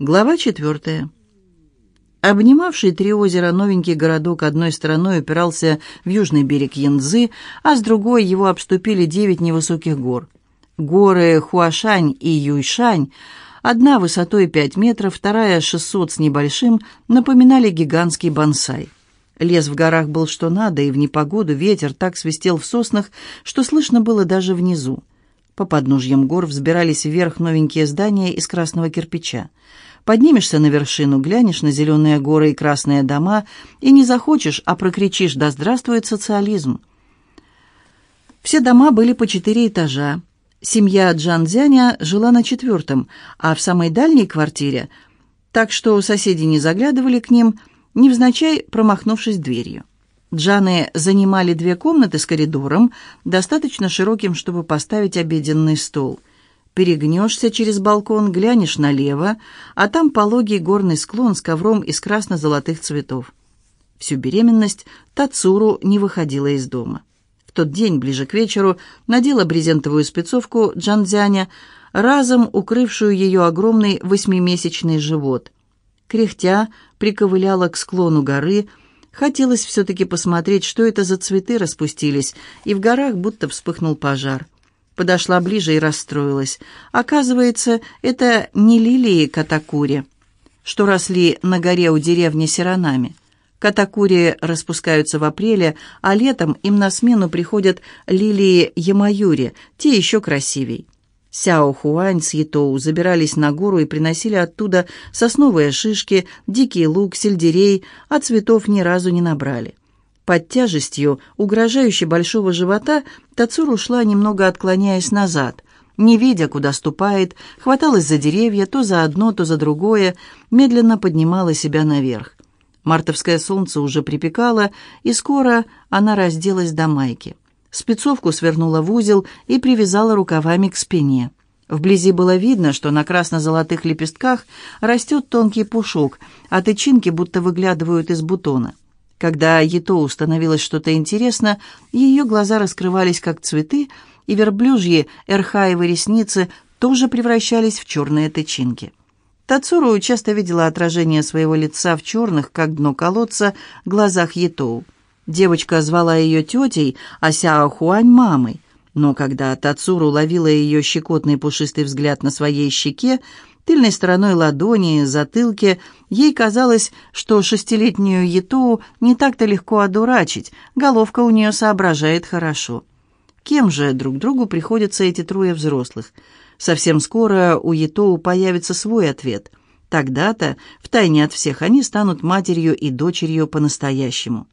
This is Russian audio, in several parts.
Глава четвертая. Обнимавший три озера новенький городок одной стороной упирался в южный берег Янцзы, а с другой его обступили девять невысоких гор. Горы Хуашань и Юйшань, одна высотой пять метров, вторая шестьсот с небольшим, напоминали гигантский бонсай. Лес в горах был что надо, и в непогоду ветер так свистел в соснах, что слышно было даже внизу. По подножьям гор взбирались вверх новенькие здания из красного кирпича. Поднимешься на вершину, глянешь на зеленые горы и красные дома, и не захочешь, а прокричишь «Да здравствует социализм!». Все дома были по четыре этажа. Семья Джан Дзяня жила на четвертом, а в самой дальней квартире, так что соседи не заглядывали к ним, невзначай промахнувшись дверью. Джаны занимали две комнаты с коридором, достаточно широким, чтобы поставить обеденный стол. Перегнешься через балкон, глянешь налево, а там пологий горный склон с ковром из красно-золотых цветов. Всю беременность Тацуру не выходила из дома. В тот день, ближе к вечеру, надела брезентовую спецовку Джанзяня, разом укрывшую ее огромный восьмимесячный живот. Кряхтя приковыляла к склону горы, хотелось все-таки посмотреть, что это за цветы распустились, и в горах будто вспыхнул пожар. Подошла ближе и расстроилась. Оказывается, это не лилии катакури, что росли на горе у деревни Сиранами. Катакури распускаются в апреле, а летом им на смену приходят лилии Ямаюри, те еще красивей. Сяо Хуань с Етоу забирались на гору и приносили оттуда сосновые шишки, дикий лук, сельдерей, а цветов ни разу не набрали. Под тяжестью угрожающе большого живота Тацуру шла, немного отклоняясь назад. Не видя, куда ступает, хваталась за деревья, то за одно, то за другое, медленно поднимала себя наверх. Мартовское солнце уже припекало, и скоро она разделась до майки. Спецовку свернула в узел и привязала рукавами к спине. Вблизи было видно, что на красно-золотых лепестках растет тонкий пушок, а тычинки будто выглядывают из бутона. Когда Етоу становилось что-то интересно, ее глаза раскрывались как цветы, и верблюжьи эрхаевы ресницы тоже превращались в черные тычинки. Тацуру часто видела отражение своего лица в черных, как дно колодца, глазах Етоу. Девочка звала ее тетей, а Сяо Хуань – мамой. Но когда Тацуру ловила ее щекотный пушистый взгляд на своей щеке, тыльной стороной ладони, затылке, ей казалось, что шестилетнюю Етоу не так-то легко одурачить, головка у нее соображает хорошо. Кем же друг другу приходятся эти трое взрослых? Совсем скоро у Етоу появится свой ответ. Тогда-то, втайне от всех, они станут матерью и дочерью по-настоящему.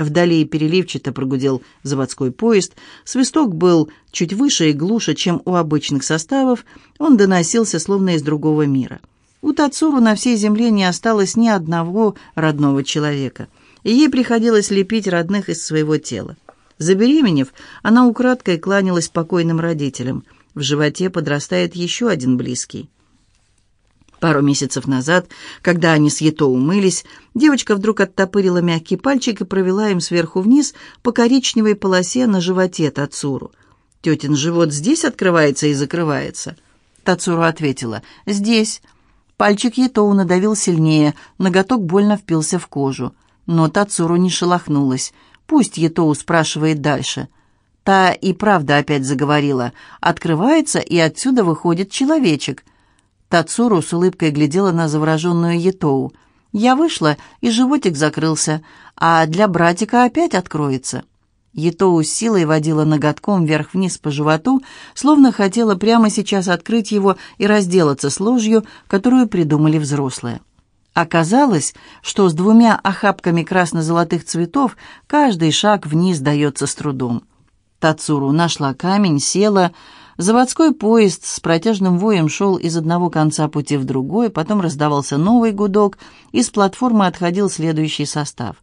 Вдали переливчато прогудел заводской поезд. Свисток был чуть выше и глуше, чем у обычных составов. Он доносился словно из другого мира. У Тацуру на всей земле не осталось ни одного родного человека, и ей приходилось лепить родных из своего тела. Забеременев, она украдкой кланялась покойным родителям. В животе подрастает еще один близкий. Пару месяцев назад, когда они с Ето умылись, девочка вдруг оттопырила мягкий пальчик и провела им сверху вниз по коричневой полосе на животе Тацуру. «Тетин живот здесь открывается и закрывается?» Тацуру ответила «Здесь». Пальчик Етоу надавил сильнее, ноготок больно впился в кожу. Но Тацуру не шелохнулась. Пусть Етоу спрашивает дальше. Та и правда опять заговорила. «Открывается, и отсюда выходит человечек». Тацуру с улыбкой глядела на завороженную Етоу. «Я вышла, и животик закрылся, а для братика опять откроется». Етоу с силой водила ноготком вверх-вниз по животу, словно хотела прямо сейчас открыть его и разделаться с ложью, которую придумали взрослые. Оказалось, что с двумя охапками красно-золотых цветов каждый шаг вниз дается с трудом. Тацуру нашла камень, села, Заводской поезд с протяжным воем шел из одного конца пути в другой, потом раздавался новый гудок, и с платформы отходил следующий состав.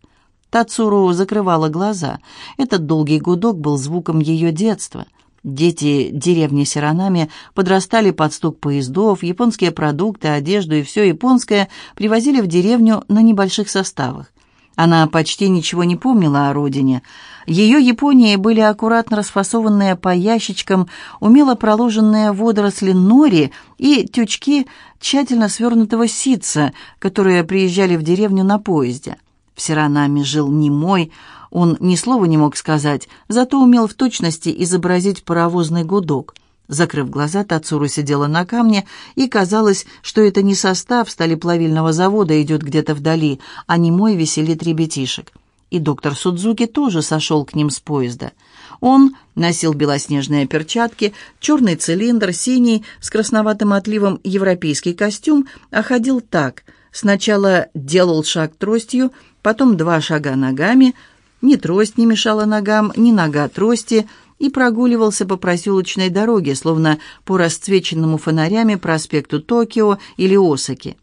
Тацуру закрывала глаза. Этот долгий гудок был звуком ее детства. Дети деревни Сиранами подрастали под стук поездов, японские продукты, одежду и все японское привозили в деревню на небольших составах. Она почти ничего не помнила о родине. Ее Японии были аккуратно расфасованные по ящичкам, умело проложенные водоросли нори и тючки тщательно свернутого ситца, которые приезжали в деревню на поезде. В Сиранаме жил немой, он ни слова не мог сказать, зато умел в точности изобразить паровозный гудок — Закрыв глаза, Тацуру сидела на камне, и казалось, что это не состав сталеплавильного завода идет где-то вдали, а не мой веселит ребятишек. И доктор Судзуки тоже сошел к ним с поезда. Он носил белоснежные перчатки, черный цилиндр, синий, с красноватым отливом европейский костюм, а ходил так. Сначала делал шаг тростью, потом два шага ногами. Ни трость не мешала ногам, ни нога трости — и прогуливался по проселочной дороге, словно по расцвеченному фонарями проспекту Токио или Осаки.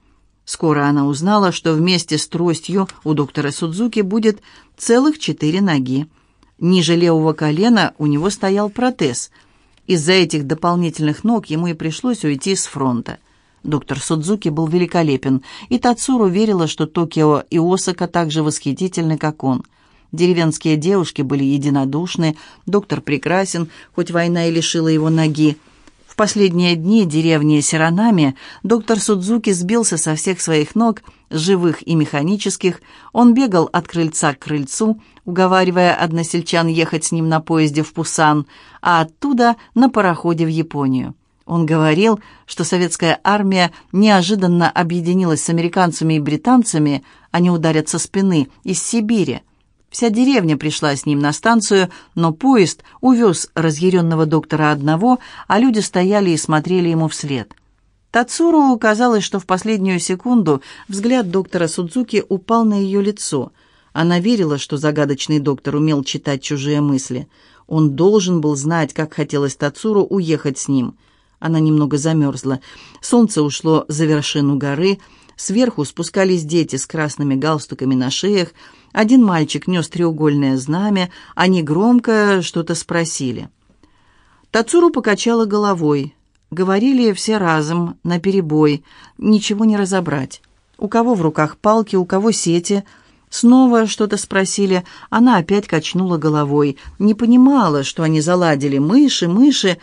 Скоро она узнала, что вместе с тростью у доктора Судзуки будет целых четыре ноги. Ниже левого колена у него стоял протез. Из-за этих дополнительных ног ему и пришлось уйти с фронта. Доктор Судзуки был великолепен, и Тацуру верила, что Токио и Осака так же восхитительны, как он – Деревенские девушки были единодушны, доктор прекрасен, хоть война и лишила его ноги. В последние дни деревни Сиранами доктор Судзуки сбился со всех своих ног, живых и механических. Он бегал от крыльца к крыльцу, уговаривая односельчан ехать с ним на поезде в Пусан, а оттуда на пароходе в Японию. Он говорил, что советская армия неожиданно объединилась с американцами и британцами, они ударят со спины, из Сибири. Вся деревня пришла с ним на станцию, но поезд увез разъяренного доктора одного, а люди стояли и смотрели ему вслед. Тацуру казалось, что в последнюю секунду взгляд доктора Судзуки упал на ее лицо. Она верила, что загадочный доктор умел читать чужие мысли. Он должен был знать, как хотелось Тацуру уехать с ним. Она немного замерзла. Солнце ушло за вершину горы, сверху спускались дети с красными галстуками на шеях, один мальчик нес треугольное знамя, они громко что-то спросили. Тацуру покачала головой. Говорили все разом, наперебой, ничего не разобрать. У кого в руках палки, у кого сети. Снова что-то спросили, она опять качнула головой. Не понимала, что они заладили мыши, мыши.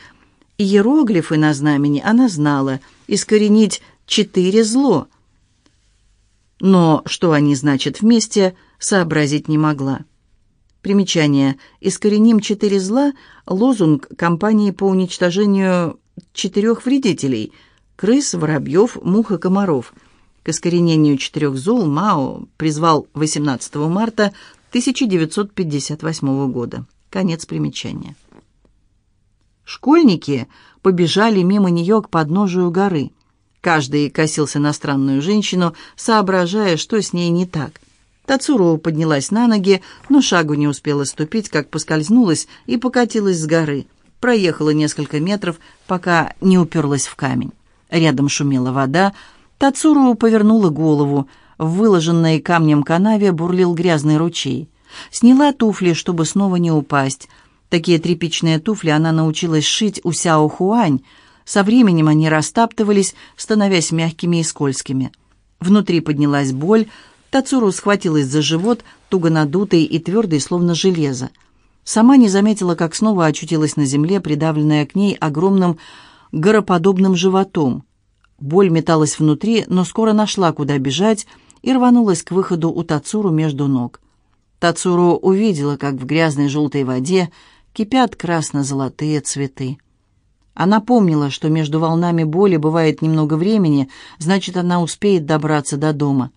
Иероглифы на знамени она знала. Искоренить четыре зло. Но что они значат вместе – сообразить не могла. Примечание. «Искореним четыре зла» — лозунг кампании по уничтожению четырех вредителей — крыс, воробьев, мух и комаров. К искоренению четырех зол Мао призвал 18 марта 1958 года. Конец примечания. Школьники побежали мимо нее к подножию горы. Каждый косился на странную женщину, соображая, что с ней не так — Тацуру поднялась на ноги, но шагу не успела ступить, как поскользнулась и покатилась с горы. Проехала несколько метров, пока не уперлась в камень. Рядом шумела вода. Тацуру повернула голову. В выложенной камнем канаве бурлил грязный ручей. Сняла туфли, чтобы снова не упасть. Такие тряпичные туфли она научилась шить у Сяо Хуань. Со временем они растаптывались, становясь мягкими и скользкими. Внутри поднялась боль, Тацуру схватилась за живот, туго надутый и твердый, словно железо. Сама не заметила, как снова очутилась на земле, придавленная к ней огромным гороподобным животом. Боль металась внутри, но скоро нашла, куда бежать, и рванулась к выходу у Тацуру между ног. Тацуру увидела, как в грязной желтой воде кипят красно-золотые цветы. Она помнила, что между волнами боли бывает немного времени, значит, она успеет добраться до дома.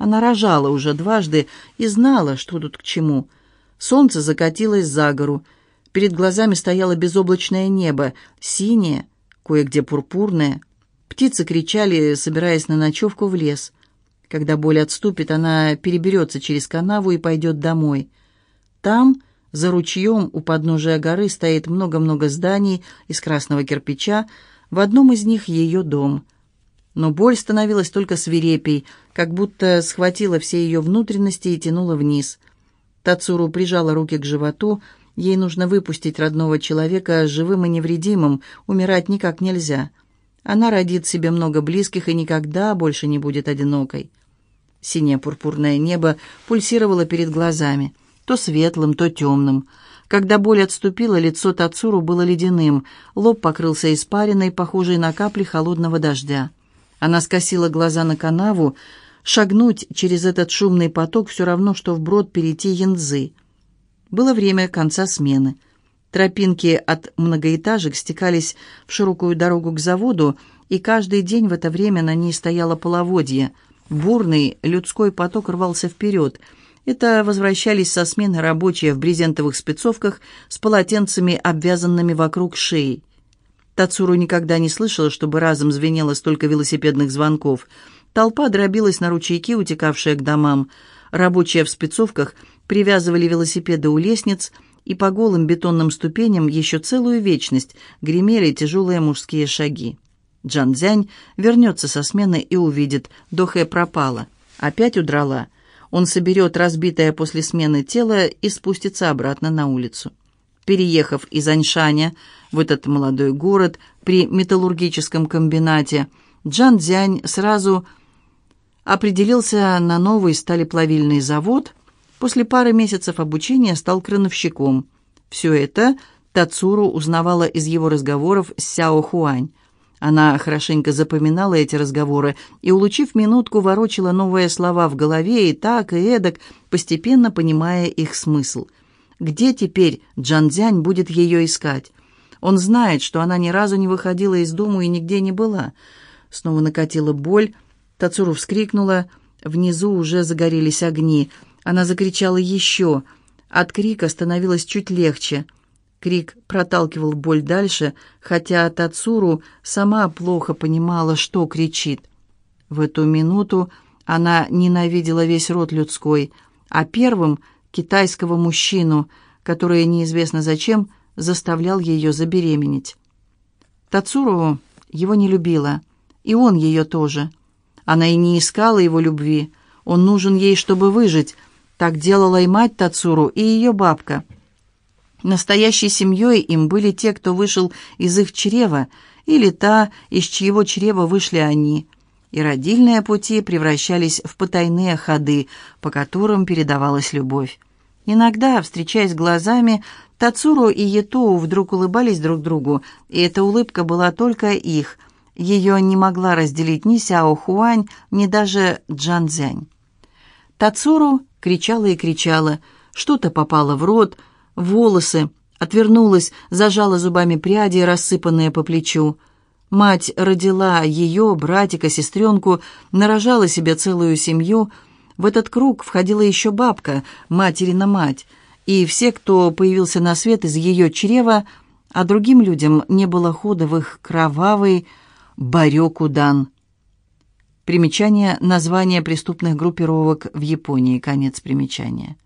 Она рожала уже дважды и знала, что тут к чему. Солнце закатилось за гору. Перед глазами стояло безоблачное небо, синее, кое-где пурпурное. Птицы кричали, собираясь на ночевку в лес. Когда боль отступит, она переберется через канаву и пойдет домой. Там, за ручьем, у подножия горы стоит много-много зданий из красного кирпича. В одном из них ее дом — но боль становилась только свирепей, как будто схватила все ее внутренности и тянула вниз. Тацуру прижала руки к животу. Ей нужно выпустить родного человека живым и невредимым, умирать никак нельзя. Она родит себе много близких и никогда больше не будет одинокой. Синее пурпурное небо пульсировало перед глазами, то светлым, то темным. Когда боль отступила, лицо Тацуру было ледяным, лоб покрылся испариной, похожей на капли холодного дождя. Она скосила глаза на канаву, шагнуть через этот шумный поток все равно, что вброд перейти янзы. Было время конца смены. Тропинки от многоэтажек стекались в широкую дорогу к заводу, и каждый день в это время на ней стояло половодье. Бурный людской поток рвался вперед. Это возвращались со смены рабочие в брезентовых спецовках с полотенцами, обвязанными вокруг шеи. Тацуру никогда не слышала, чтобы разом звенело столько велосипедных звонков. Толпа дробилась на ручейки, утекавшие к домам. Рабочие в спецовках привязывали велосипеды у лестниц, и по голым бетонным ступеням еще целую вечность гремели тяжелые мужские шаги. Джан Цзянь вернется со смены и увидит, Дохэ пропала. Опять удрала. Он соберет разбитое после смены тело и спустится обратно на улицу. Переехав из Аньшаня в этот молодой город при металлургическом комбинате, Джан Цзянь сразу определился на новый сталеплавильный завод – После пары месяцев обучения стал крановщиком. Все это Тацуру узнавала из его разговоров с Сяо Хуань. Она хорошенько запоминала эти разговоры и, улучив минутку, ворочила новые слова в голове и так, и эдак, постепенно понимая их смысл. Где теперь Джанзянь будет ее искать? Он знает, что она ни разу не выходила из дому и нигде не была. Снова накатила боль. Тацуру вскрикнула. Внизу уже загорелись огни — она закричала еще. От крика становилось чуть легче. Крик проталкивал боль дальше, хотя Тацуру сама плохо понимала, что кричит. В эту минуту она ненавидела весь род людской, а первым — китайского мужчину, который неизвестно зачем заставлял ее забеременеть. Тацуру его не любила, и он ее тоже. Она и не искала его любви. Он нужен ей, чтобы выжить — так делала и мать Тацуру, и ее бабка. Настоящей семьей им были те, кто вышел из их чрева, или та, из чьего чрева вышли они. И родильные пути превращались в потайные ходы, по которым передавалась любовь. Иногда, встречаясь глазами, Тацуру и Етоу вдруг улыбались друг другу, и эта улыбка была только их. Ее не могла разделить ни Сяо Хуань, ни даже Джан Цзянь. Тацуру кричала и кричала. Что-то попало в рот, волосы, отвернулась, зажала зубами пряди, рассыпанные по плечу. Мать родила ее, братика, сестренку, нарожала себе целую семью. В этот круг входила еще бабка, материна мать, и все, кто появился на свет из ее чрева, а другим людям не было хода в их кровавый барёкудан. Примечание – название преступных группировок в Японии. Конец примечания.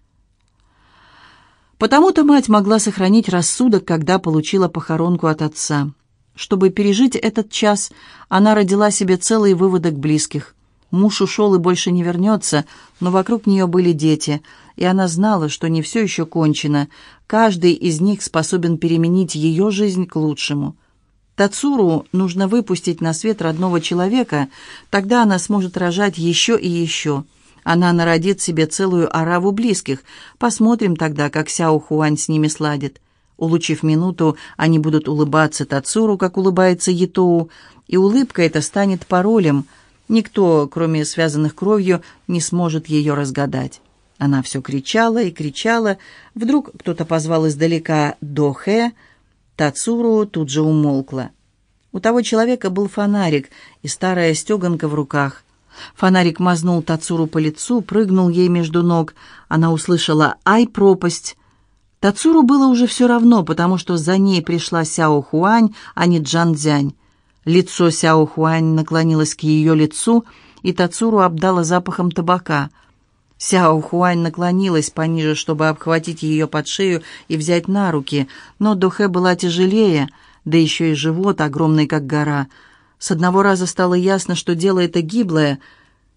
Потому-то мать могла сохранить рассудок, когда получила похоронку от отца. Чтобы пережить этот час, она родила себе целый выводок близких. Муж ушел и больше не вернется, но вокруг нее были дети, и она знала, что не все еще кончено. Каждый из них способен переменить ее жизнь к лучшему – Тацуру нужно выпустить на свет родного человека, тогда она сможет рожать еще и еще. Она народит себе целую ораву близких. Посмотрим тогда, как Сяо Хуань с ними сладит. Улучив минуту, они будут улыбаться Тацуру, как улыбается Етоу, и улыбка эта станет паролем. Никто, кроме связанных кровью, не сможет ее разгадать. Она все кричала и кричала. Вдруг кто-то позвал издалека «Дохэ», Тацуру тут же умолкла. У того человека был фонарик и старая стеганка в руках. Фонарик мазнул Тацуру по лицу, прыгнул ей между ног. Она услышала «Ай, пропасть!». Тацуру было уже все равно, потому что за ней пришла Сяо Хуань, а не Джан Цзянь. Лицо Сяо Хуань наклонилось к ее лицу, и Тацуру обдала запахом табака – Сяо Хуань наклонилась пониже, чтобы обхватить ее под шею и взять на руки, но Дохэ была тяжелее, да еще и живот огромный, как гора. С одного раза стало ясно, что дело это гиблое.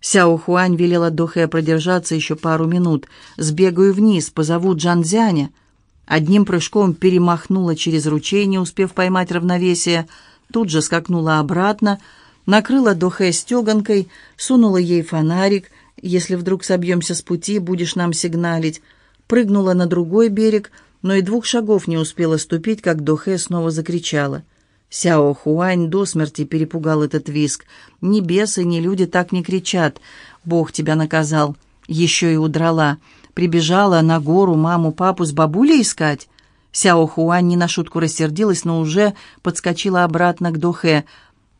Сяо Хуань велела Дохэ продержаться еще пару минут. «Сбегаю вниз, позову Джанзяня». Одним прыжком перемахнула через ручей, не успев поймать равновесие. Тут же скакнула обратно, накрыла Дохэ стеганкой, сунула ей фонарик — Если вдруг собьемся с пути, будешь нам сигналить. Прыгнула на другой берег, но и двух шагов не успела ступить, как Дохэ снова закричала. Сяо Хуань до смерти перепугал этот виск. «Ни бесы, ни люди так не кричат. Бог тебя наказал. Еще и удрала. Прибежала на гору маму, папу с бабулей искать». Сяо Хуань не на шутку рассердилась, но уже подскочила обратно к Дохэ.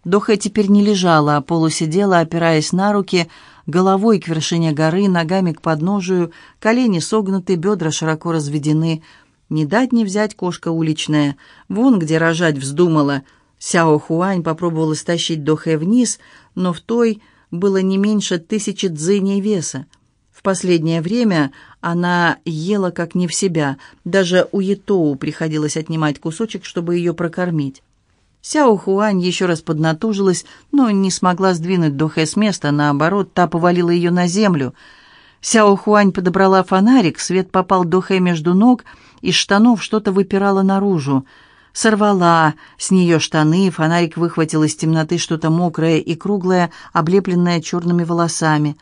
Дохэ теперь не лежала, а полусидела, опираясь на руки, головой к вершине горы, ногами к подножию, колени согнуты, бедра широко разведены. Не дать не взять кошка уличная. Вон где рожать вздумала. Сяо Хуань попробовала стащить Дохэ вниз, но в той было не меньше тысячи дзыней веса. В последнее время она ела как не в себя. Даже у Етоу приходилось отнимать кусочек, чтобы ее прокормить. Сяо Хуань еще раз поднатужилась, но не смогла сдвинуть Дохэ с места, наоборот, та повалила ее на землю. Сяо Хуань подобрала фонарик, свет попал Дохэ между ног, из штанов что-то выпирало наружу. Сорвала с нее штаны, фонарик выхватил из темноты что-то мокрое и круглое, облепленное черными волосами.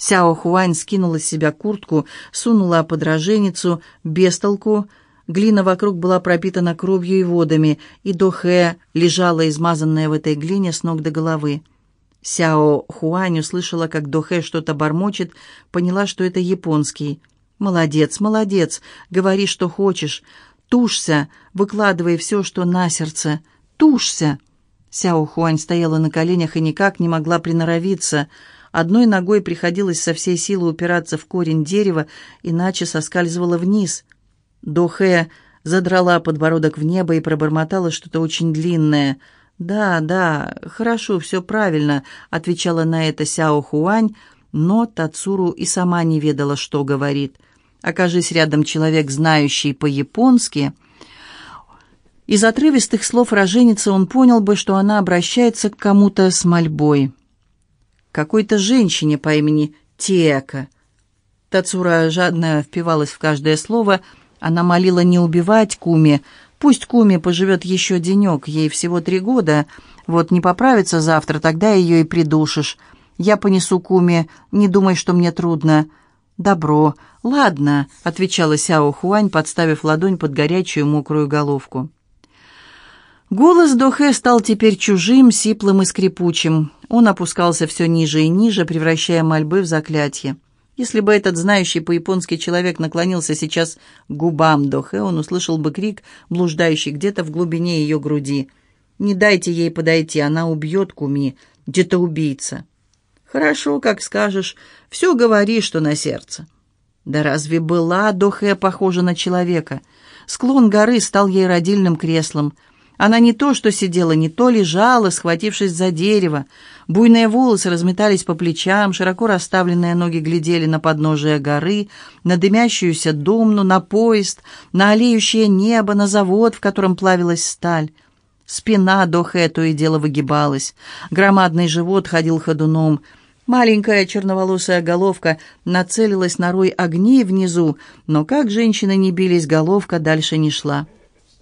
Сяо Хуань скинула с себя куртку, сунула под роженицу, без толку, Глина вокруг была пропитана кровью и водами, и Дохэ лежала измазанная в этой глине с ног до головы. Сяо Хуань услышала, как Дохэ что-то бормочет, поняла, что это японский. «Молодец, молодец, говори, что хочешь. Тушься, выкладывай все, что на сердце. Тушься!» Сяо Хуань стояла на коленях и никак не могла приноровиться. Одной ногой приходилось со всей силы упираться в корень дерева, иначе соскальзывала вниз – Дохэ задрала подбородок в небо и пробормотала что-то очень длинное. «Да, да, хорошо, все правильно», — отвечала на это Сяо Хуань, но Тацуру и сама не ведала, что говорит. Окажись рядом человек, знающий по-японски, из отрывистых слов роженицы он понял бы, что она обращается к кому-то с мольбой. Какой-то женщине по имени Тека. Тацура жадно впивалась в каждое слово — она молила не убивать Куми. Пусть Куми поживет еще денек, ей всего три года. Вот не поправится завтра, тогда ее и придушишь. Я понесу Куми, не думай, что мне трудно». «Добро. Ладно», — отвечала Сяо Хуань, подставив ладонь под горячую мокрую головку. Голос Дохэ стал теперь чужим, сиплым и скрипучим. Он опускался все ниже и ниже, превращая мольбы в заклятие. Если бы этот знающий по-японски человек наклонился сейчас к губам Дохе, он услышал бы крик, блуждающий где-то в глубине ее груди. «Не дайте ей подойти, она убьет Куми, где-то убийца». «Хорошо, как скажешь, все говори, что на сердце». Да разве была Дохе похожа на человека? Склон горы стал ей родильным креслом – она не то что сидела, не то лежала, схватившись за дерево. Буйные волосы разметались по плечам, широко расставленные ноги глядели на подножие горы, на дымящуюся домну, на поезд, на олеющее небо, на завод, в котором плавилась сталь. Спина до то и дело выгибалась. Громадный живот ходил ходуном. Маленькая черноволосая головка нацелилась на рой огней внизу, но как женщины не бились, головка дальше не шла.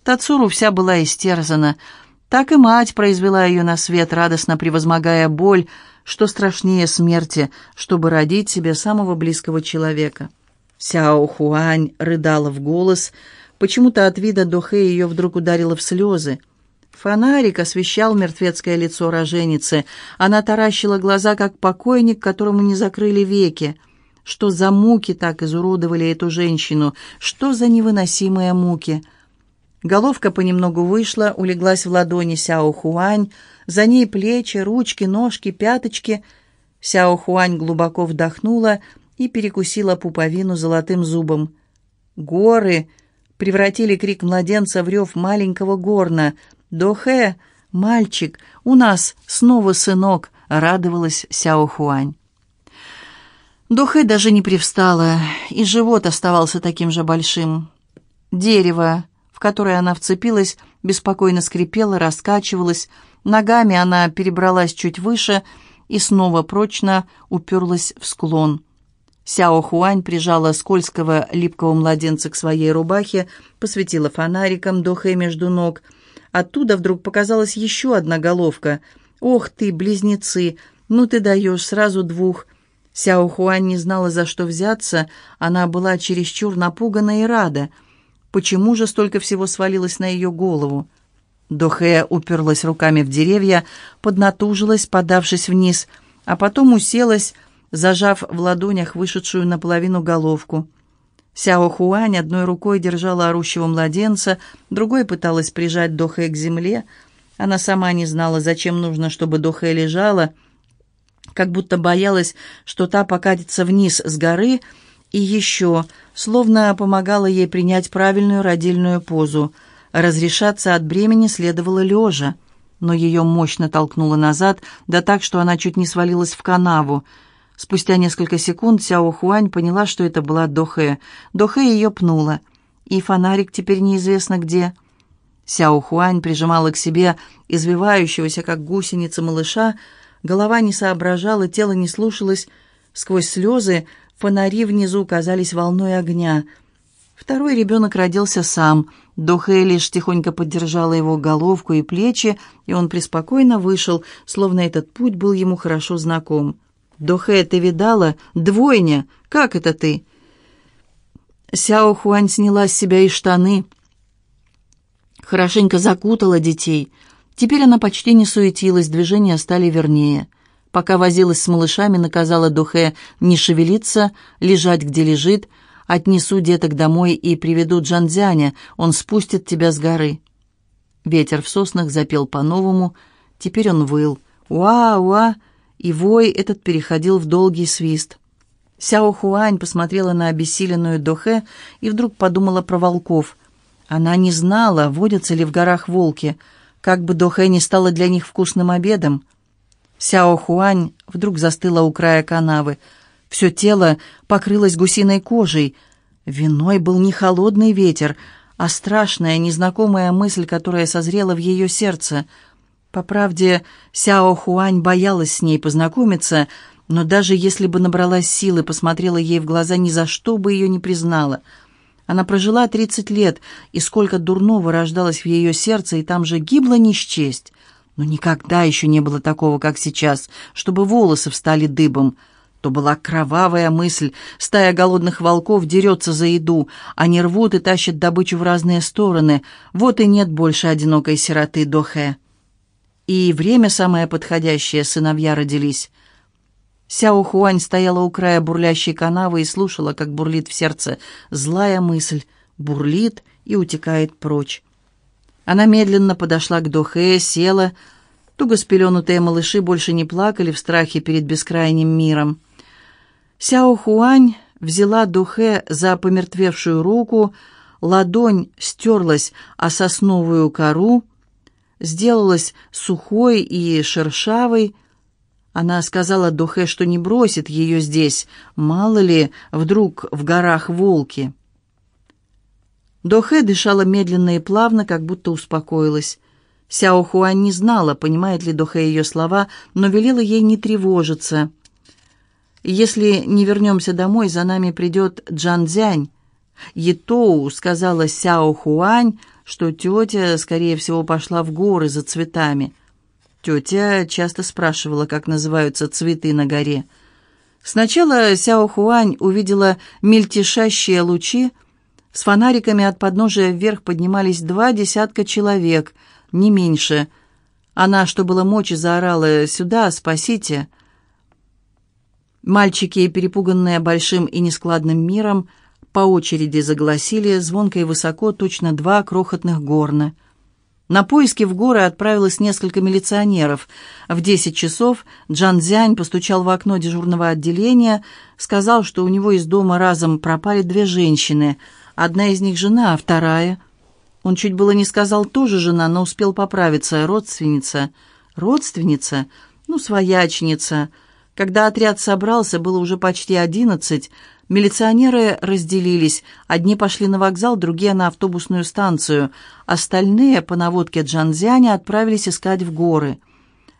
Тацуру вся была истерзана. Так и мать произвела ее на свет, радостно превозмогая боль, что страшнее смерти, чтобы родить себе самого близкого человека. Сяо Хуань рыдала в голос. Почему-то от вида Дохэ ее вдруг ударило в слезы. Фонарик освещал мертвецкое лицо роженицы. Она таращила глаза, как покойник, которому не закрыли веки. Что за муки так изуродовали эту женщину? Что за невыносимые муки?» Головка понемногу вышла, улеглась в ладони Сяо Хуань, за ней плечи, ручки, ножки, пяточки. Сяо Хуань глубоко вдохнула и перекусила пуповину золотым зубом. «Горы!» — превратили крик младенца в рев маленького горна. «Дохэ! Мальчик! У нас снова сынок!» — радовалась Сяо Хуань. Дохэ даже не привстала, и живот оставался таким же большим. Дерево, в которое она вцепилась, беспокойно скрипела, раскачивалась. Ногами она перебралась чуть выше и снова прочно уперлась в склон. Сяо Хуань прижала скользкого липкого младенца к своей рубахе, посветила фонариком Дохэ между ног. Оттуда вдруг показалась еще одна головка. «Ох ты, близнецы! Ну ты даешь сразу двух!» Сяо Хуань не знала, за что взяться, она была чересчур напугана и рада. Почему же столько всего свалилось на ее голову? Дохэ уперлась руками в деревья, поднатужилась, подавшись вниз, а потом уселась, зажав в ладонях вышедшую наполовину головку. Сяо Хуань одной рукой держала орущего младенца, другой пыталась прижать Дохэ к земле. Она сама не знала, зачем нужно, чтобы Дохэ лежала, как будто боялась, что та покатится вниз с горы, и еще, словно помогала ей принять правильную родильную позу. Разрешаться от бремени следовало лежа, но ее мощно толкнуло назад, да так, что она чуть не свалилась в канаву. Спустя несколько секунд Сяо Хуань поняла, что это была Дохэ. Дохэ ее пнула. И фонарик теперь неизвестно где. Сяо Хуань прижимала к себе извивающегося, как гусеница малыша. Голова не соображала, тело не слушалось. Сквозь слезы фонари внизу казались волной огня. Второй ребенок родился сам. Дохэ лишь тихонько поддержала его головку и плечи, и он преспокойно вышел, словно этот путь был ему хорошо знаком. «Дохэ, ты видала? Двойня! Как это ты?» Сяо Хуань сняла с себя и штаны, хорошенько закутала детей. Теперь она почти не суетилась, движения стали вернее. Пока возилась с малышами, наказала Дохэ не шевелиться, лежать где лежит. «Отнесу деток домой и приведу Джанзяня, он спустит тебя с горы». Ветер в соснах запел по-новому, теперь он выл. «Уа-уа!» и вой этот переходил в долгий свист. Сяо Хуань посмотрела на обессиленную Дохэ и вдруг подумала про волков. Она не знала, водятся ли в горах волки, как бы Дохэ не стала для них вкусным обедом. Сяо Хуань вдруг застыла у края канавы. Все тело покрылось гусиной кожей. Виной был не холодный ветер, а страшная, незнакомая мысль, которая созрела в ее сердце — по правде, Сяо Хуань боялась с ней познакомиться, но даже если бы набралась силы, посмотрела ей в глаза, ни за что бы ее не признала. Она прожила тридцать лет, и сколько дурного рождалось в ее сердце, и там же гибло не. Но никогда еще не было такого, как сейчас, чтобы волосы встали дыбом. То была кровавая мысль, стая голодных волков дерется за еду, они рвут и тащат добычу в разные стороны. Вот и нет больше одинокой сироты Дохе и время самое подходящее, сыновья родились. Сяо Хуань стояла у края бурлящей канавы и слушала, как бурлит в сердце злая мысль, бурлит и утекает прочь. Она медленно подошла к Дохе, села. Туго спеленутые малыши больше не плакали в страхе перед бескрайним миром. Сяо Хуань взяла Духе за помертвевшую руку, ладонь стерлась о сосновую кору, сделалась сухой и шершавой. Она сказала Духе, что не бросит ее здесь, мало ли, вдруг в горах волки. Дохе дышала медленно и плавно, как будто успокоилась. Сяо Хуань не знала, понимает ли Дохе ее слова, но велела ей не тревожиться. «Если не вернемся домой, за нами придет Джан Цзянь». «Етоу», — сказала Сяо Хуань, что тетя, скорее всего, пошла в горы за цветами. Тетя часто спрашивала, как называются цветы на горе. Сначала Сяо Хуань увидела мельтешащие лучи. С фонариками от подножия вверх поднимались два десятка человек, не меньше. Она, что было мочи, заорала «Сюда, спасите!». Мальчики, перепуганные большим и нескладным миром, по очереди загласили звонко и высоко точно два крохотных горна. На поиски в горы отправилось несколько милиционеров. В десять часов Джан Цзянь постучал в окно дежурного отделения, сказал, что у него из дома разом пропали две женщины. Одна из них жена, а вторая... Он чуть было не сказал «тоже жена», но успел поправиться. Родственница. Родственница? Ну, своячница. Когда отряд собрался, было уже почти одиннадцать. Милиционеры разделились. Одни пошли на вокзал, другие на автобусную станцию. Остальные, по наводке Джанзяня, отправились искать в горы.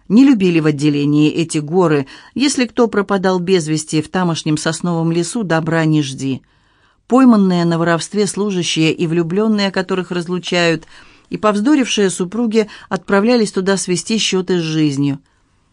Не любили в отделении эти горы. Если кто пропадал без вести в тамошнем сосновом лесу, добра не жди. Пойманные на воровстве служащие и влюбленные, которых разлучают, и повздорившие супруги отправлялись туда свести счеты с жизнью.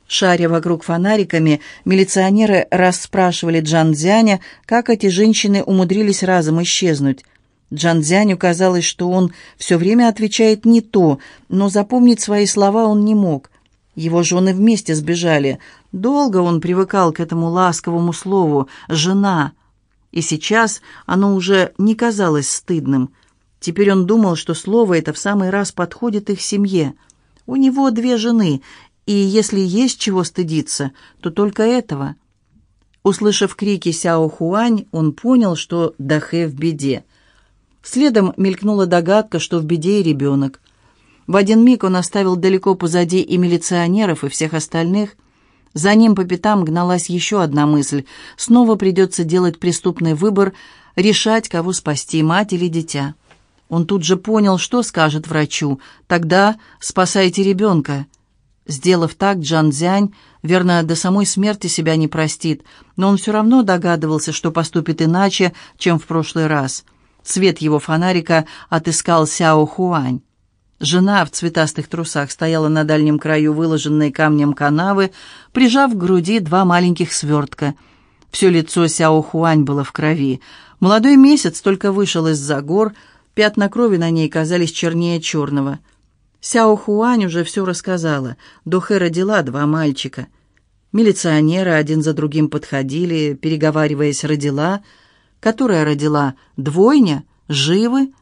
Шаря вокруг фонариками, милиционеры расспрашивали Джан Дзяня, как эти женщины умудрились разом исчезнуть. Джан Дзяню казалось, что он все время отвечает не то, но запомнить свои слова он не мог. Его жены вместе сбежали. Долго он привыкал к этому ласковому слову «жена». И сейчас оно уже не казалось стыдным. Теперь он думал, что слово это в самый раз подходит их семье. У него две жены, и если есть чего стыдиться, то только этого. Услышав крики Сяо Хуань, он понял, что Дахэ в беде. Следом мелькнула догадка, что в беде и ребенок. В один миг он оставил далеко позади и милиционеров, и всех остальных. За ним по пятам гналась еще одна мысль. Снова придется делать преступный выбор, решать, кого спасти, мать или дитя. Он тут же понял, что скажет врачу. «Тогда спасайте ребенка». Сделав так, Джан Цзянь, верно, до самой смерти себя не простит, но он все равно догадывался, что поступит иначе, чем в прошлый раз. Свет его фонарика отыскал Сяо Хуань. Жена в цветастых трусах стояла на дальнем краю выложенной камнем канавы, прижав к груди два маленьких свертка. Все лицо Сяо Хуань было в крови. Молодой месяц только вышел из-за гор, пятна крови на ней казались чернее черного — Сяо Хуань уже все рассказала. Дохэ родила два мальчика. Милиционеры один за другим подходили, переговариваясь, родила. Которая родила? Двойня? Живы?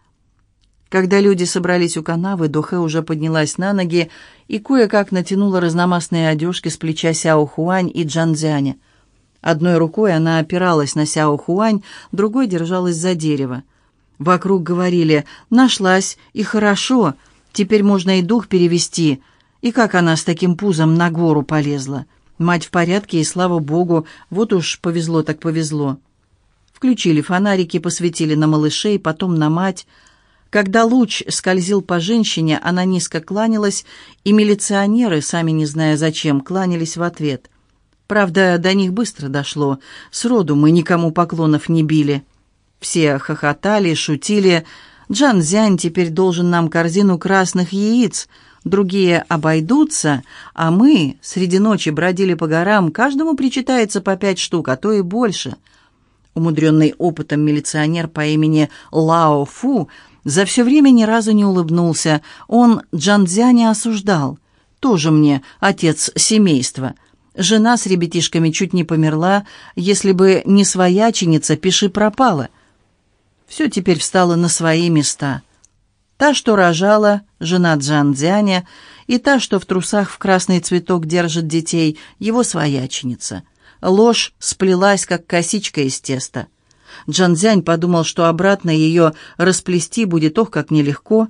Когда люди собрались у канавы, Дохэ уже поднялась на ноги и кое-как натянула разномастные одежки с плеча Сяо Хуань и Джанзяня. Одной рукой она опиралась на Сяо Хуань, другой держалась за дерево. Вокруг говорили «нашлась, и хорошо», Теперь можно и дух перевести. И как она с таким пузом на гору полезла? Мать в порядке, и слава богу, вот уж повезло так повезло. Включили фонарики, посветили на малышей, потом на мать. Когда луч скользил по женщине, она низко кланялась, и милиционеры, сами не зная зачем, кланялись в ответ. Правда, до них быстро дошло. Сроду мы никому поклонов не били. Все хохотали, шутили, Джан Зянь теперь должен нам корзину красных яиц. Другие обойдутся, а мы среди ночи бродили по горам, каждому причитается по пять штук, а то и больше. Умудренный опытом милиционер по имени Лао Фу за все время ни разу не улыбнулся. Он Джан Дзяня осуждал. Тоже мне отец семейства. Жена с ребятишками чуть не померла, если бы не свояченица, пиши пропала — все теперь встало на свои места. Та, что рожала, жена Джан Дзяня, и та, что в трусах в красный цветок держит детей, его свояченица. Ложь сплелась, как косичка из теста. Джан Дзянь подумал, что обратно ее расплести будет ох, как нелегко.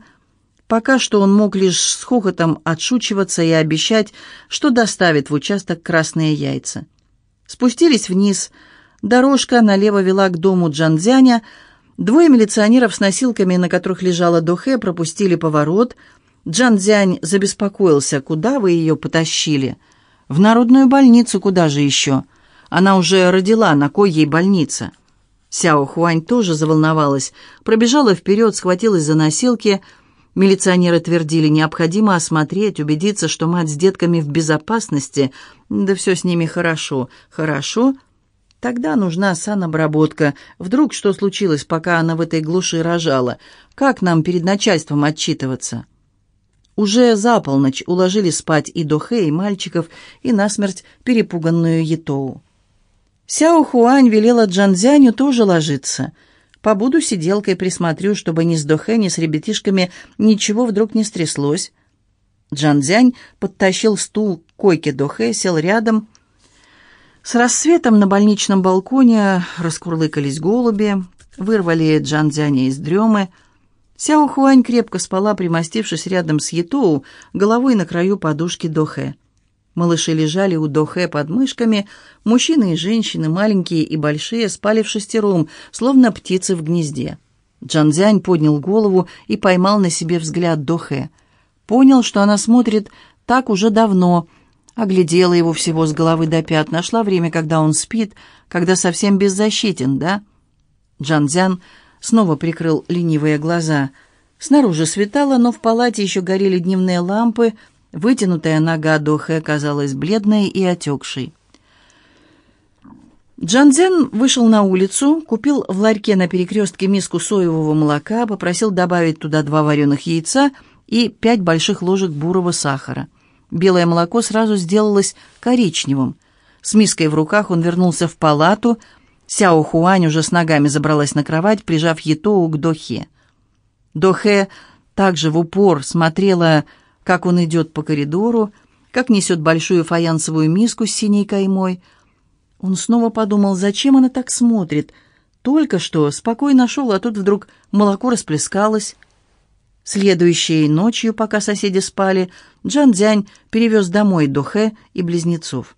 Пока что он мог лишь с хохотом отшучиваться и обещать, что доставит в участок красные яйца. Спустились вниз. Дорожка налево вела к дому Джанзяня, Двое милиционеров с носилками, на которых лежала Дохе, пропустили поворот. Джан Дзянь забеспокоился. «Куда вы ее потащили?» «В народную больницу. Куда же еще?» «Она уже родила. На кой ей больница?» Сяо Хуань тоже заволновалась. Пробежала вперед, схватилась за носилки. Милиционеры твердили, необходимо осмотреть, убедиться, что мать с детками в безопасности. Да все с ними хорошо. Хорошо? Тогда нужна санобработка. Вдруг что случилось, пока она в этой глуши рожала? Как нам перед начальством отчитываться? Уже за полночь уложили спать и Дохе, и мальчиков, и насмерть перепуганную Етоу. Сяо Хуань велела Джанзяню тоже ложиться. Побуду сиделкой, присмотрю, чтобы ни с Дохе, ни с ребятишками ничего вдруг не стряслось. Джанзянь подтащил стул к койке Дохе, сел рядом — с рассветом на больничном балконе раскурлыкались голуби, вырвали Джан Дзяня из дремы. Сяо Хуань крепко спала, примостившись рядом с Етоу, головой на краю подушки Дохе. Малыши лежали у Дохе под мышками, мужчины и женщины, маленькие и большие, спали в шестером, словно птицы в гнезде. Джан Дзянь поднял голову и поймал на себе взгляд Дохе. Понял, что она смотрит так уже давно — Оглядела его всего с головы до пят, нашла время, когда он спит, когда совсем беззащитен, да? Джанзян снова прикрыл ленивые глаза. Снаружи светало, но в палате еще горели дневные лампы. Вытянутая нога Дохе казалась бледной и отекшей. Джанзен вышел на улицу, купил в ларьке на перекрестке миску соевого молока, попросил добавить туда два вареных яйца и пять больших ложек бурого сахара. Белое молоко сразу сделалось коричневым. С миской в руках он вернулся в палату. Сяо Хуань уже с ногами забралась на кровать, прижав Етоу к Дохе. Дохе также в упор смотрела, как он идет по коридору, как несет большую фаянсовую миску с синей каймой — он снова подумал, зачем она так смотрит. Только что спокойно шел, а тут вдруг молоко расплескалось. Следующей ночью, пока соседи спали, Джан Дзянь перевез домой Дохе и близнецов.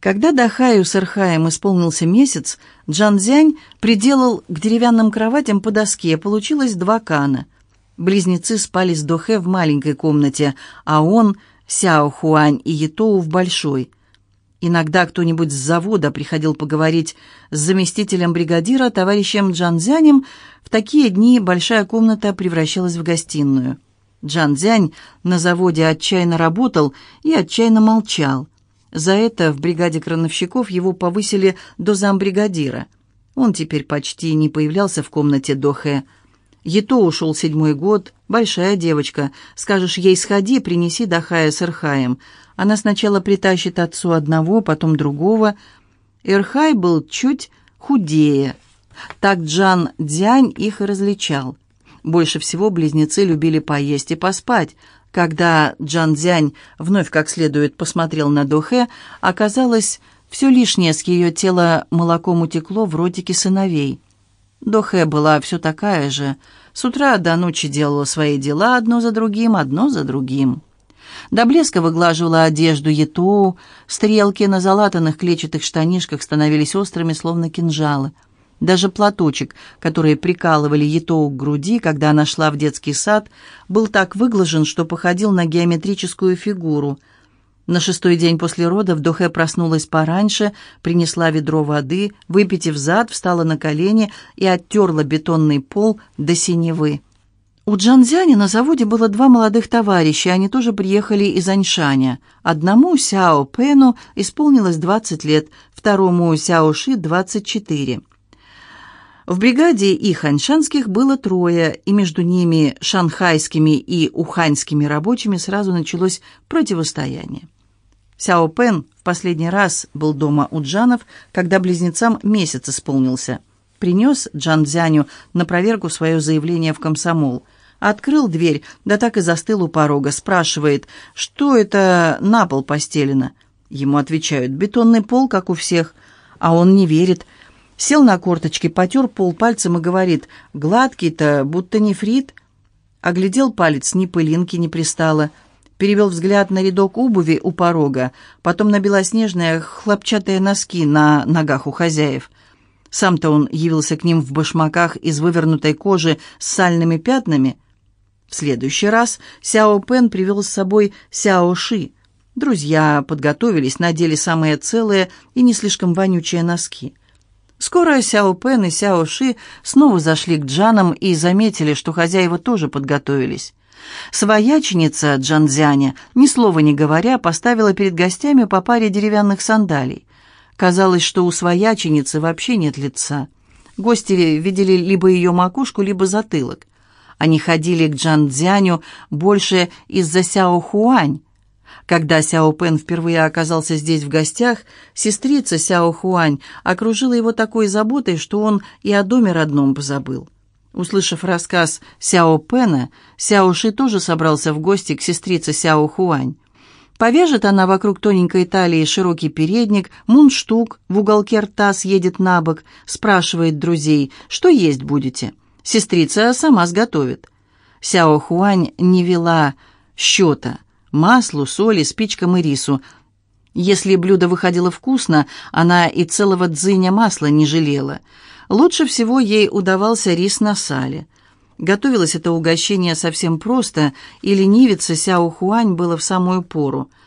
Когда Дахаю с Ирхаем исполнился месяц, Джан Дзянь приделал к деревянным кроватям по доске, получилось два кана. Близнецы спали с Дохе в маленькой комнате, а он, Сяо Хуань и Етоу в большой – Иногда кто-нибудь с завода приходил поговорить с заместителем бригадира, товарищем Джанзянем. В такие дни большая комната превращалась в гостиную. Джанзянь на заводе отчаянно работал и отчаянно молчал. За это в бригаде крановщиков его повысили до замбригадира. Он теперь почти не появлялся в комнате Дохе. Ето ушел седьмой год, большая девочка. Скажешь ей «сходи, принеси Дахая с Ирхаем». Она сначала притащит отцу одного, потом другого. Ирхай был чуть худее. Так Джан Дзянь их и различал. Больше всего близнецы любили поесть и поспать. Когда Джан Дзянь вновь как следует посмотрел на Дохе, оказалось, все лишнее с ее тела молоком утекло в ротике сыновей. Дохе была все такая же. С утра до ночи делала свои дела одно за другим, одно за другим. До блеска выглаживала одежду Етоу, стрелки на залатанных клетчатых штанишках становились острыми, словно кинжалы. Даже платочек, который прикалывали Етоу к груди, когда она шла в детский сад, был так выглажен, что походил на геометрическую фигуру. На шестой день после родов Дохе проснулась пораньше, принесла ведро воды, выпитив зад, встала на колени и оттерла бетонный пол до синевы. У Джанзяни на заводе было два молодых товарища, они тоже приехали из Аньшаня. Одному, Сяо Пену, исполнилось 20 лет, второму, Сяо Ши, 24. В бригаде их аньшанских было трое, и между ними, шанхайскими и уханьскими рабочими, сразу началось противостояние. Сяо Пен в последний раз был дома у Джанов, когда близнецам месяц исполнился. Принес Джан Дзяню на проверку свое заявление в комсомол. Открыл дверь, да так и застыл у порога. Спрашивает, что это на пол постелено? Ему отвечают, бетонный пол, как у всех. А он не верит. Сел на корточки, потер пол пальцем и говорит, гладкий-то, будто нефрит. Оглядел палец, ни пылинки не пристало. Перевел взгляд на рядок обуви у порога, потом на белоснежные хлопчатые носки на ногах у хозяев. Сам-то он явился к ним в башмаках из вывернутой кожи с сальными пятнами — в следующий раз Сяо Пен привел с собой Сяо Ши. Друзья подготовились, надели самые целые и не слишком вонючие носки. Скоро Сяо Пен и Сяо Ши снова зашли к Джанам и заметили, что хозяева тоже подготовились. Свояченица Джанзяня, ни слова не говоря, поставила перед гостями по паре деревянных сандалий. Казалось, что у свояченицы вообще нет лица. Гости видели либо ее макушку, либо затылок. Они ходили к Джан Цзяню больше из-за Сяо Хуань. Когда Сяо Пен впервые оказался здесь в гостях, сестрица Сяо Хуань окружила его такой заботой, что он и о доме родном позабыл. Услышав рассказ Сяо Пена, Сяо Ши тоже собрался в гости к сестрице Сяо Хуань. Повяжет она вокруг тоненькой талии широкий передник, мундштук в уголке рта съедет на бок, спрашивает друзей, что есть будете. Сестрица сама сготовит. Сяо Хуань не вела счета маслу, соли, спичкам и рису. Если блюдо выходило вкусно, она и целого дзыня масла не жалела. Лучше всего ей удавался рис на сале. Готовилось это угощение совсем просто, и ленивица Сяо Хуань было в самую пору –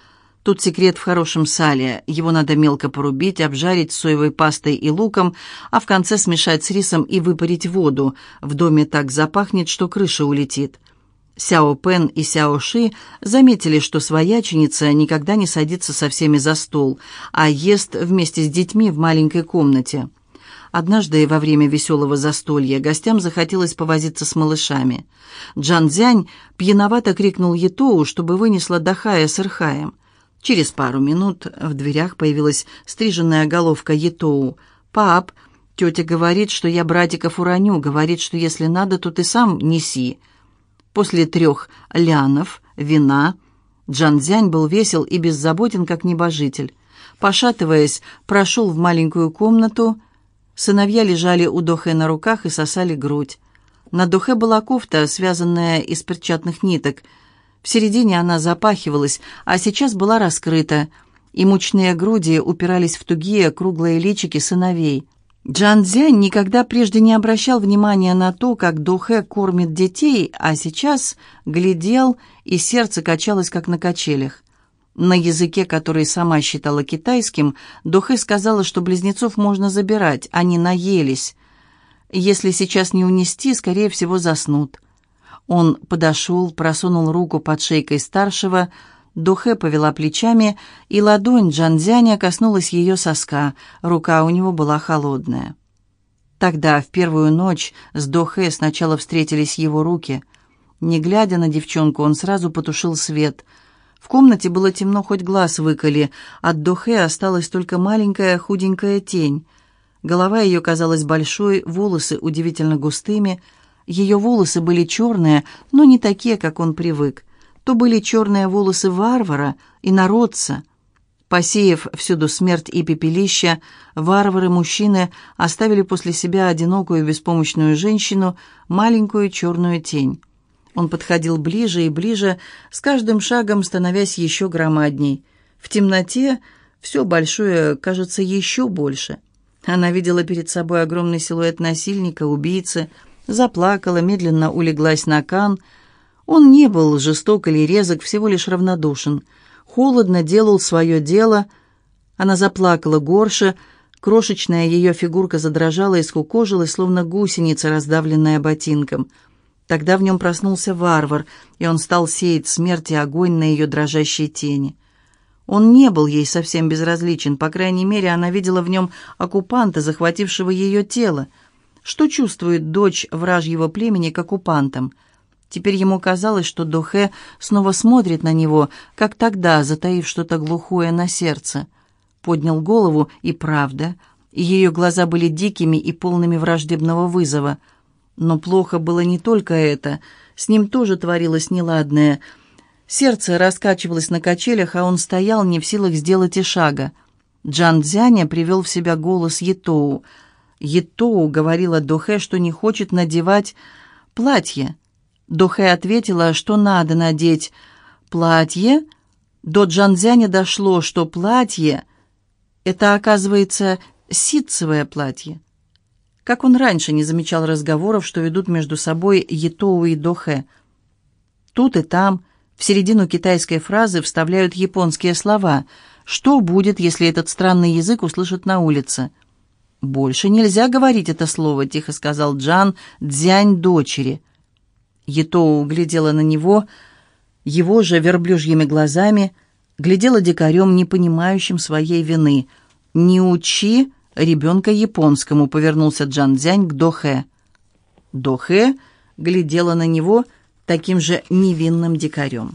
Тут секрет в хорошем сале. Его надо мелко порубить, обжарить соевой пастой и луком, а в конце смешать с рисом и выпарить воду. В доме так запахнет, что крыша улетит. Сяо Пен и Сяо Ши заметили, что свояченица никогда не садится со всеми за стол, а ест вместе с детьми в маленькой комнате. Однажды во время веселого застолья гостям захотелось повозиться с малышами. Джан Цзянь пьяновато крикнул Етоу, чтобы вынесла Дахая с Ирхаем. Через пару минут в дверях появилась стриженная головка Етоу. «Пап, тетя говорит, что я братиков уроню, говорит, что если надо, то ты сам неси». После трех лянов, вина, Джанзянь был весел и беззаботен, как небожитель. Пошатываясь, прошел в маленькую комнату. Сыновья лежали у Дохе на руках и сосали грудь. На Дохе была кофта, связанная из перчатных ниток. В середине она запахивалась, а сейчас была раскрыта, и мучные груди упирались в тугие круглые личики сыновей. Джан Цзянь никогда прежде не обращал внимания на то, как Дохэ кормит детей, а сейчас глядел, и сердце качалось, как на качелях. На языке, который сама считала китайским, Дохэ сказала, что близнецов можно забирать, они наелись. Если сейчас не унести, скорее всего, заснут. Он подошел, просунул руку под шейкой старшего, Духе повела плечами, и ладонь Джанзяня коснулась ее соска, рука у него была холодная. Тогда, в первую ночь, с Дохе сначала встретились его руки. Не глядя на девчонку, он сразу потушил свет. В комнате было темно, хоть глаз выколи. От Дохе осталась только маленькая худенькая тень. Голова ее казалась большой, волосы удивительно густыми. Ее волосы были черные, но не такие, как он привык то были черные волосы варвара и народца. Посеяв всюду смерть и пепелище, варвары-мужчины оставили после себя одинокую беспомощную женщину, маленькую черную тень. Он подходил ближе и ближе, с каждым шагом становясь еще громадней. В темноте все большое кажется еще больше. Она видела перед собой огромный силуэт насильника, убийцы, заплакала, медленно улеглась на кан — он не был жесток или резок, всего лишь равнодушен. Холодно делал свое дело. Она заплакала горше, крошечная ее фигурка задрожала и скукожилась, словно гусеница, раздавленная ботинком. Тогда в нем проснулся варвар, и он стал сеять смерть и огонь на ее дрожащей тени. Он не был ей совсем безразличен, по крайней мере, она видела в нем оккупанта, захватившего ее тело. Что чувствует дочь вражьего племени к оккупантам – Теперь ему казалось, что Дохе снова смотрит на него, как тогда, затаив что-то глухое на сердце. Поднял голову, и правда, ее глаза были дикими и полными враждебного вызова. Но плохо было не только это, с ним тоже творилось неладное. Сердце раскачивалось на качелях, а он стоял не в силах сделать и шага. Джан Дзяня привел в себя голос Етоу. Етоу говорила Дохе, что не хочет надевать платье. Дохэ ответила, что надо надеть платье. До Джанзяня дошло, что платье — это, оказывается, ситцевое платье. Как он раньше не замечал разговоров, что ведут между собой Етоу и Дохэ. Тут и там, в середину китайской фразы, вставляют японские слова. Что будет, если этот странный язык услышат на улице? «Больше нельзя говорить это слово», — тихо сказал Джан Дзянь дочери — Етоу глядела на него, его же верблюжьими глазами, глядела дикарем, не понимающим своей вины. «Не учи ребенка японскому», — повернулся Джан Дзянь к Дохе. Дохе глядела на него таким же невинным дикарем.